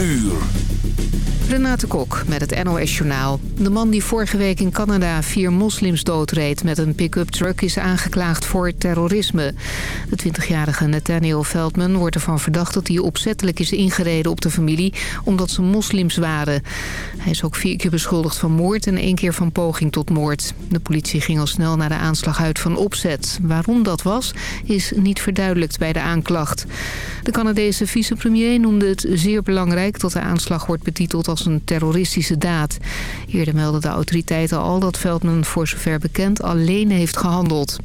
uur. Renate Kok met het NOS Journaal. De man die vorige week in Canada vier moslims doodreed met een pick-up truck is aangeklaagd voor terrorisme. De 20-jarige Nathaniel Feldman wordt ervan verdacht dat hij opzettelijk is ingereden op de familie omdat ze moslims waren. Hij is ook vier keer beschuldigd van moord en één keer van poging tot moord. De politie ging al snel naar de aanslag uit van opzet. Waarom dat was, is niet verduidelijkt bij de aanklacht. De Canadese vicepremier noemde het zeer belangrijk dat de aanslag wordt betiteld als een terroristische daad. Eerder meldden de autoriteiten al dat Veldman voor zover bekend alleen heeft gehandeld.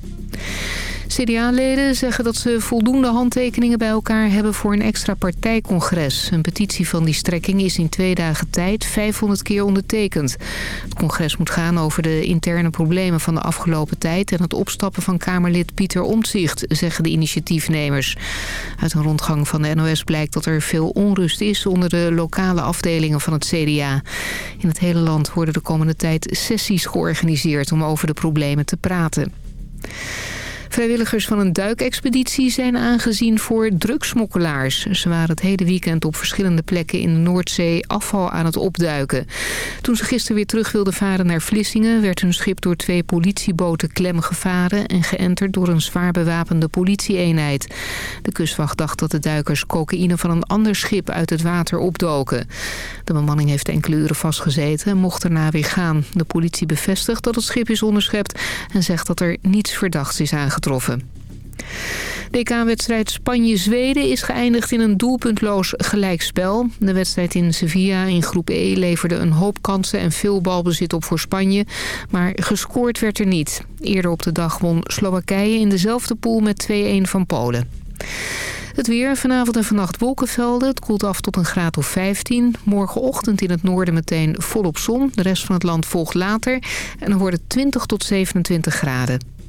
CDA-leden zeggen dat ze voldoende handtekeningen bij elkaar hebben voor een extra partijcongres. Een petitie van die strekking is in twee dagen tijd 500 keer ondertekend. Het congres moet gaan over de interne problemen van de afgelopen tijd... en het opstappen van Kamerlid Pieter Omtzigt, zeggen de initiatiefnemers. Uit een rondgang van de NOS blijkt dat er veel onrust is onder de lokale afdelingen van het CDA. In het hele land worden de komende tijd sessies georganiseerd om over de problemen te praten. Vrijwilligers van een duikexpeditie zijn aangezien voor drugsmokkelaars. Ze waren het hele weekend op verschillende plekken in de Noordzee afval aan het opduiken. Toen ze gisteren weer terug wilden varen naar Vlissingen... werd hun schip door twee politieboten klem gevaren... en geënterd door een zwaar bewapende politieeenheid. De kustwacht dacht dat de duikers cocaïne van een ander schip uit het water opdoken. De bemanning heeft enkele uren vastgezeten en mocht daarna weer gaan. De politie bevestigt dat het schip is onderschept... en zegt dat er niets verdachts is aangetroffen De EK-wedstrijd Spanje-Zweden is geëindigd in een doelpuntloos gelijkspel. De wedstrijd in Sevilla in groep E leverde een hoop kansen en veel balbezit op voor Spanje. Maar gescoord werd er niet. Eerder op de dag won Slowakije in dezelfde pool met 2-1 van Polen. Het weer, vanavond en vannacht wolkenvelden. Het koelt af tot een graad of 15. Morgenochtend in het noorden meteen volop zon. De rest van het land volgt later. En dan wordt het 20 tot 27 graden.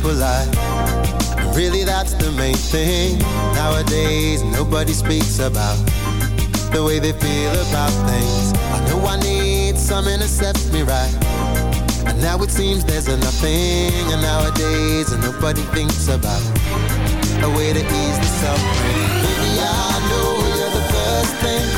polite. Really, that's the main thing. Nowadays, nobody speaks about the way they feel about things. I know I need someone to set me right. And now it seems there's a nothing. And nowadays, nobody thinks about a way to ease the suffering. Baby, I know you're the first thing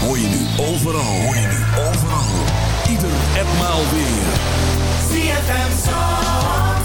hoor je nu overal. Hoor je nu overal. Ieder en maal weer. CFM Song.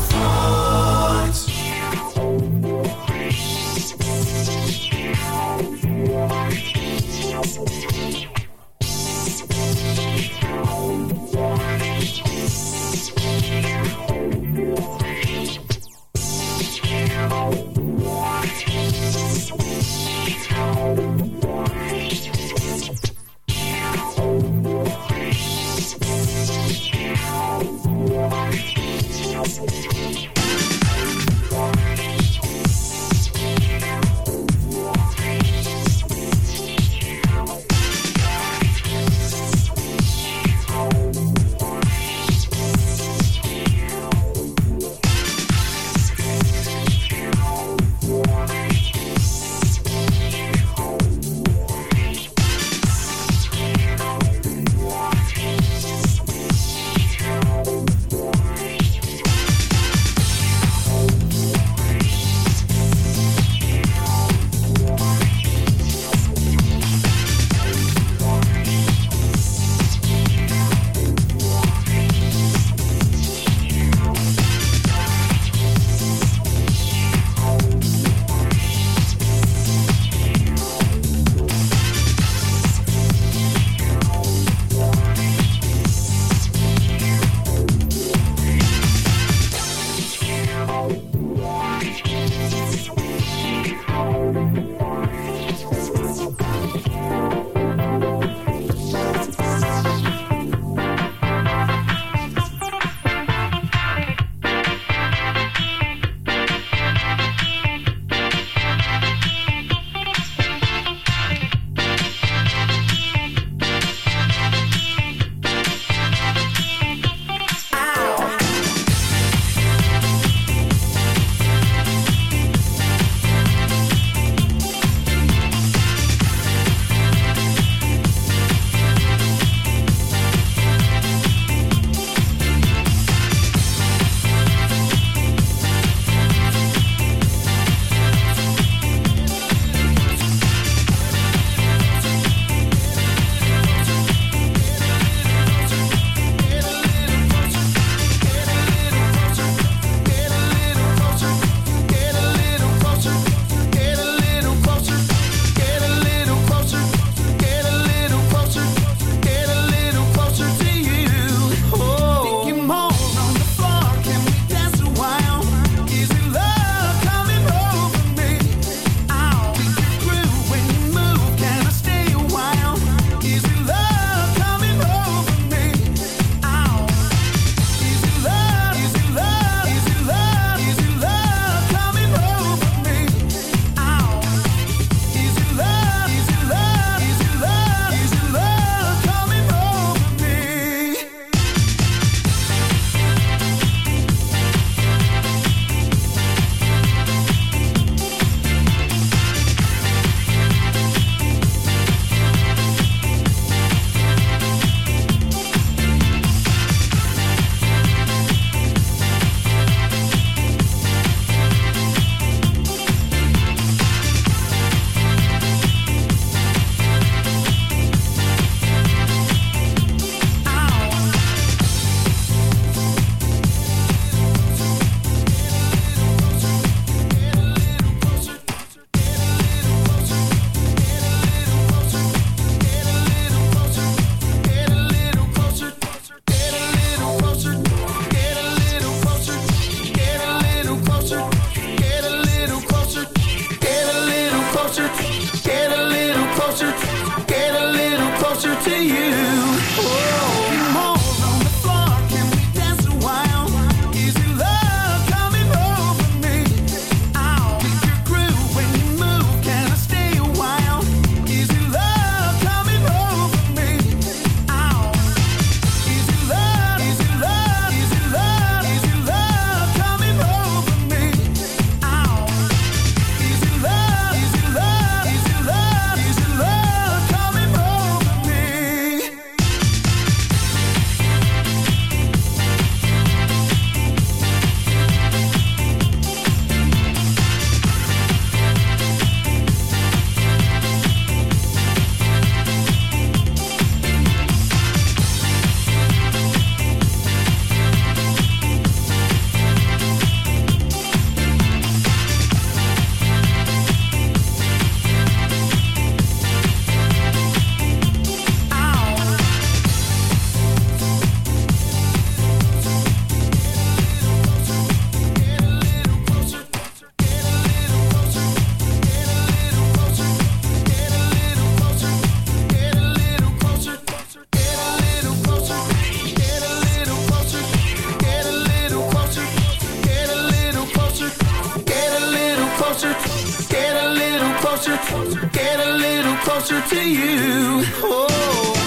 Get a little closer to you. Oh.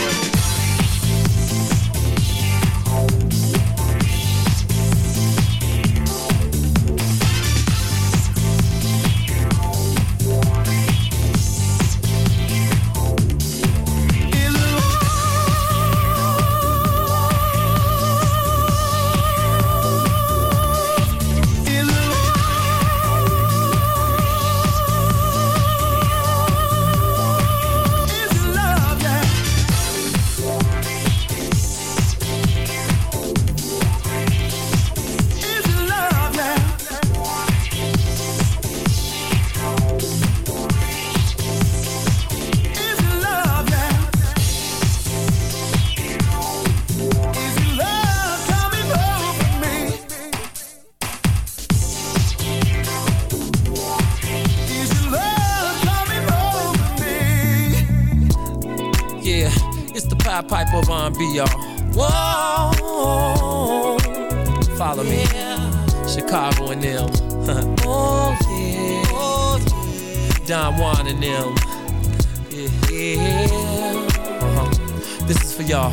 R&B, y'all. Whoa, follow me. Chicago and them. oh, yeah. oh, yeah. Don Juan and them. Yeah, yeah. Uh-huh. This is for y'all.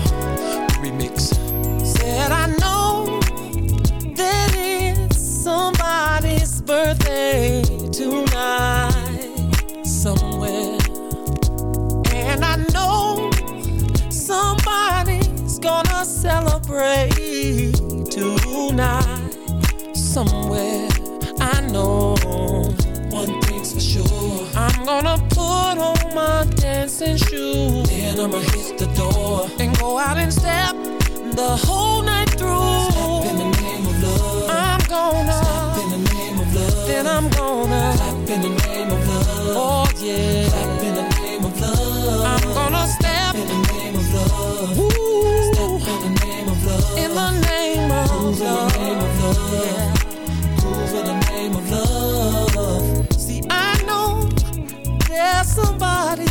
I'ma hit the door and go out and step the whole night through. Step in the name of love. I'm gonna step in the name of love. Then I'm gonna clap in the name of love. Oh yeah, clap in the name of love. I'm gonna step in the name of love. Ooh. Step in the name of love. In the name of Move love. In the name of love. Yeah. In the name of love. See, I know there's somebody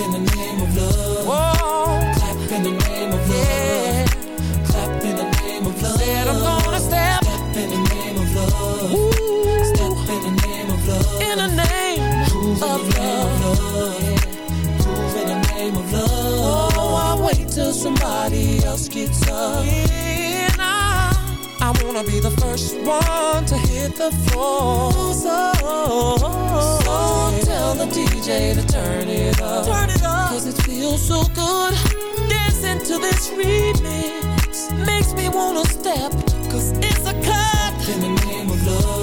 In the name of love. Whoa. Clap in the name of love. Yeah. Clap in the name of love. Said I'm gonna step. Step in the name of love. Ooh. Step in the name of love. In the name Prove of in the love. Name of love. Yeah. Prove in the name of love. Oh, I wait till somebody else gets up. Yeah, uh, nah. I wanna be the first one to hit the floor. So, so tell the DJ to turn it up. Turn it up. Cause it feels so good. Dancing to this remix makes me wanna step. Cause it's a cut. In the name of love.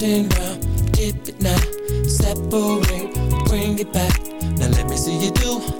Side, round round, dip it now. Separate, bring it back. Now let me see you do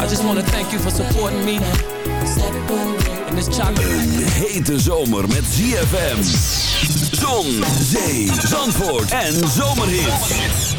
I just want to thank you for supporting me. In this chocolate. Hete zomer met ZFM. Zon, zee, zandvoort en zomerhit.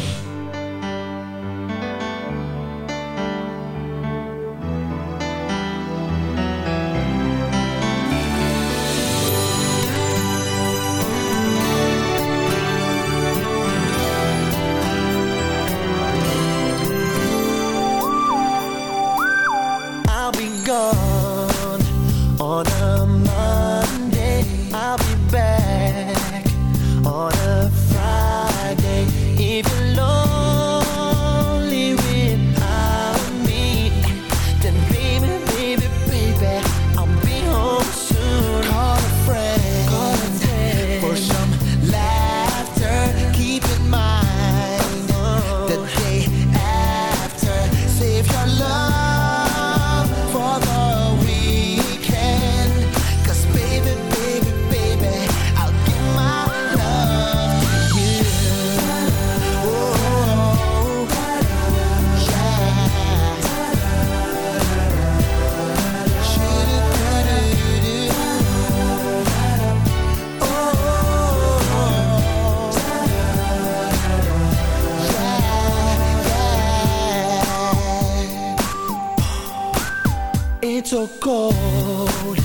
so cold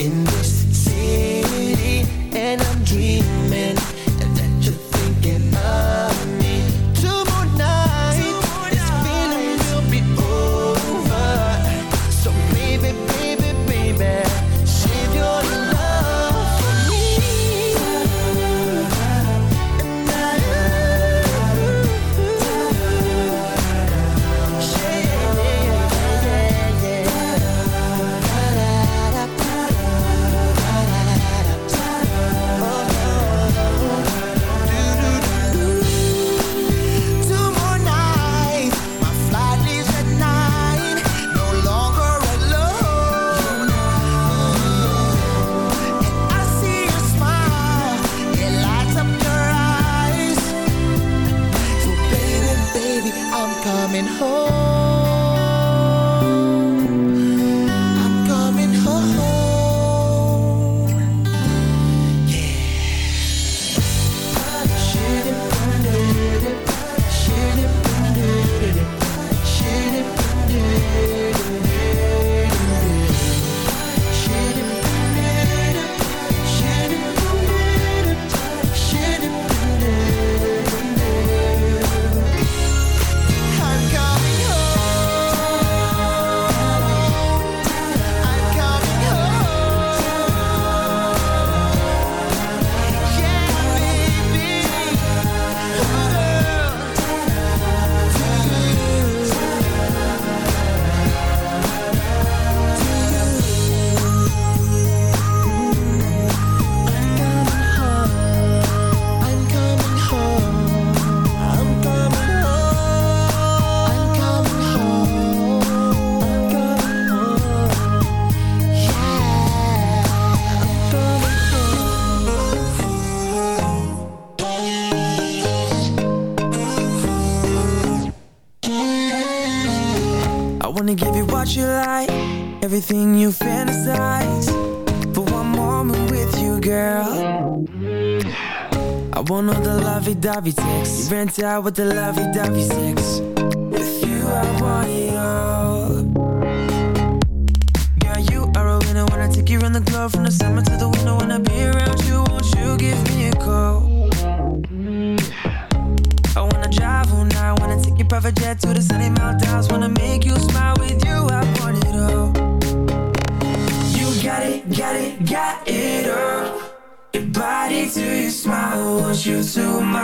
in this city and I'm dreaming lovey-dovey sex. You rent out with the lovey-dovey sex. With you I want it all. Girl, you are a winner When I take you around the globe From the summer want you to my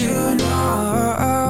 you know.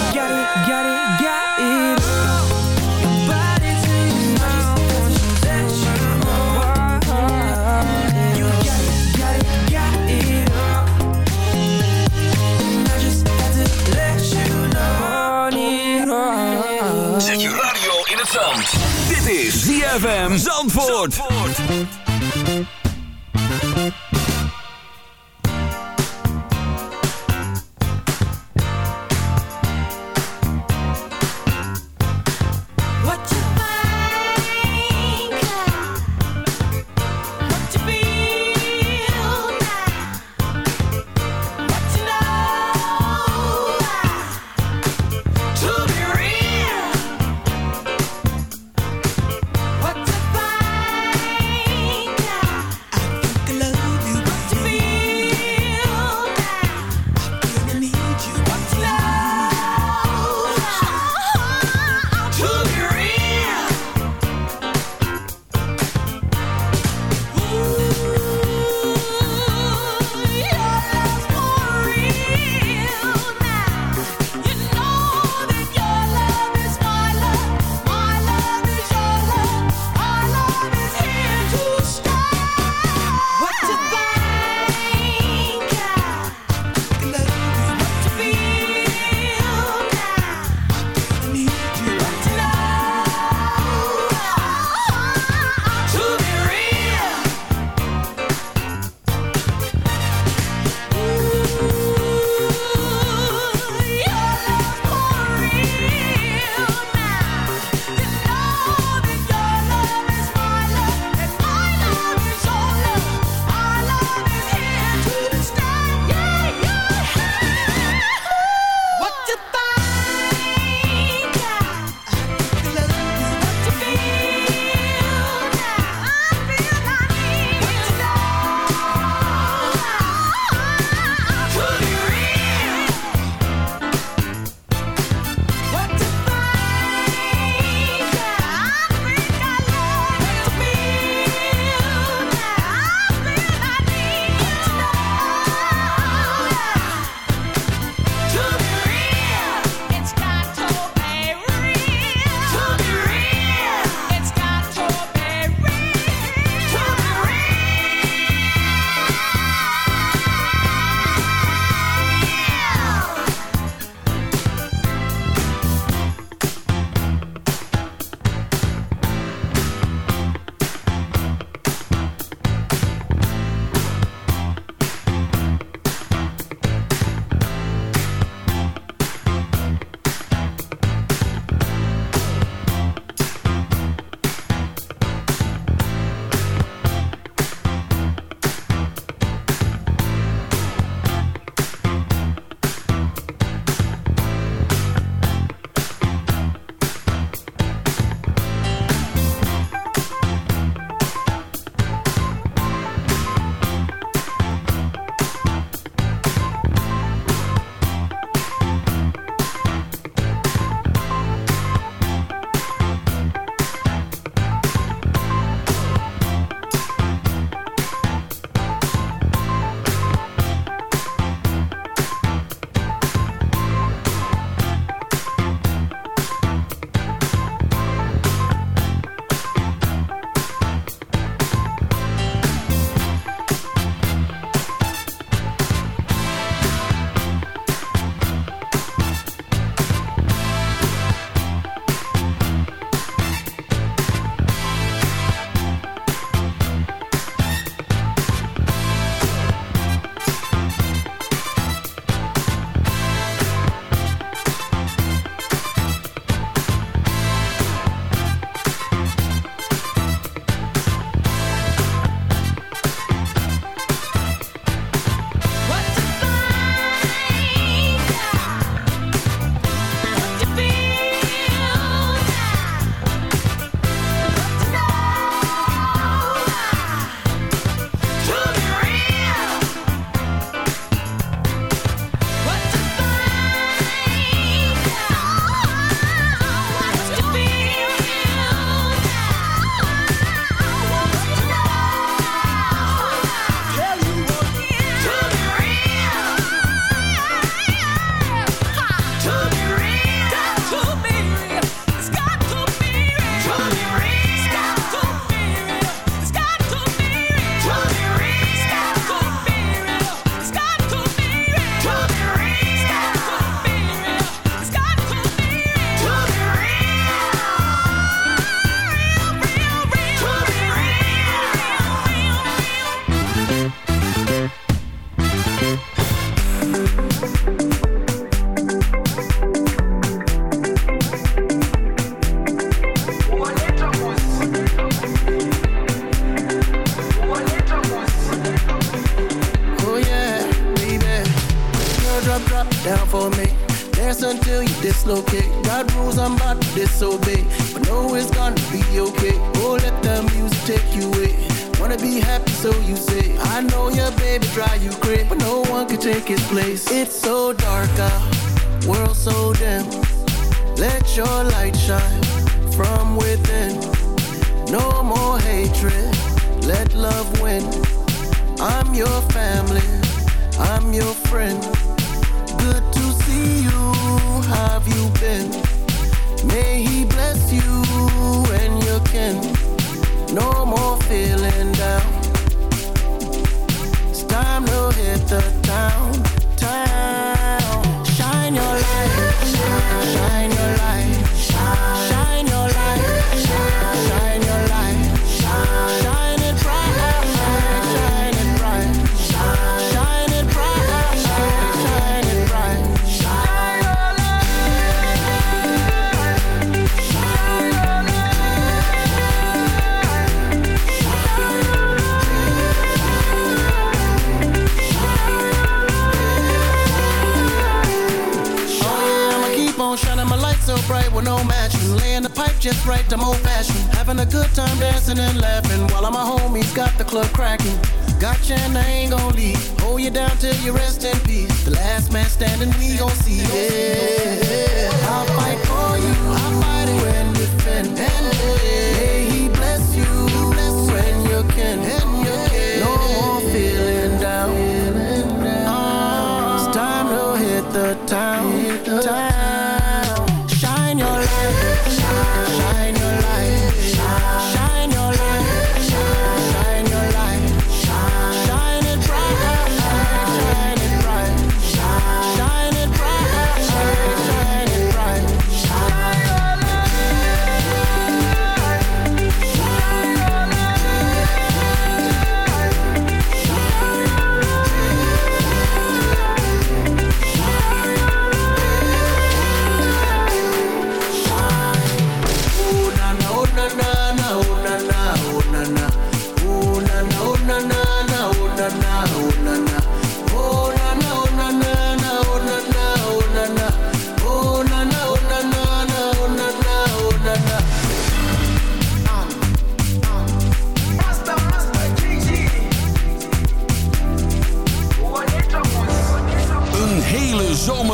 ZFM Zandvoort.